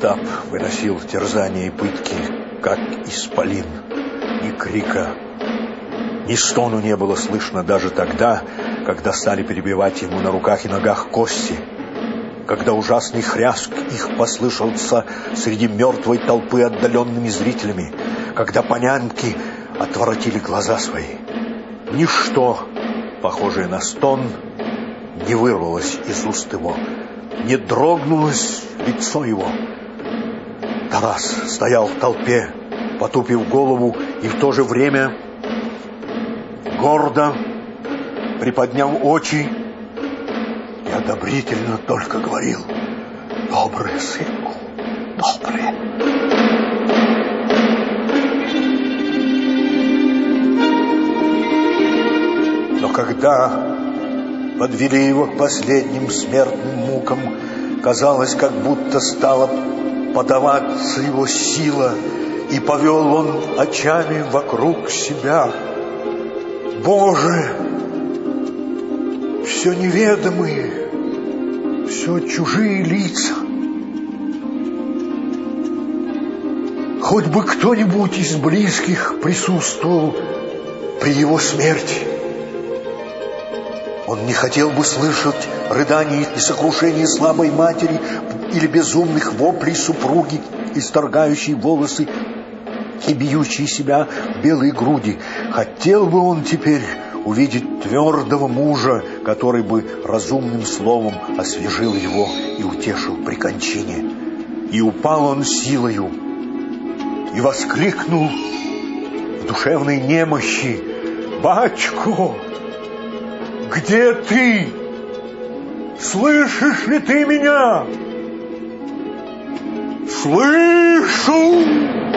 Остап выносил терзания и пытки, как исполин. Ни крика, ни стону не было слышно даже тогда, когда стали перебивать ему на руках и ногах кости, когда ужасный хряск их послышался среди мертвой толпы отдаленными зрителями, когда понянки отворотили глаза свои. Ничто, похожее на стон, не вырвалось из уст его, не дрогнулось лицо его. Тарас стоял в толпе, потупив голову, и в то же время гордо приподняв очи и одобрительно только говорил «Добрый, сынку, добрый». Но когда подвели его к последним смертным мукам, казалось, как будто стала подаваться его сила, и повел он очами вокруг себя. Боже, все неведомые, все чужие лица. Хоть бы кто-нибудь из близких присутствовал при его смерти. Он не хотел бы слышать рыданий и сокрушений слабой матери или безумных воплей супруги, исторгающей волосы и бьющей себя в белые груди. Хотел бы он теперь увидеть твердого мужа, который бы разумным словом освежил его и утешил при кончине. И упал он силою и воскликнул в душевной немощи «Батько, где ты? Слышишь ли ты меня?» «Слышу!»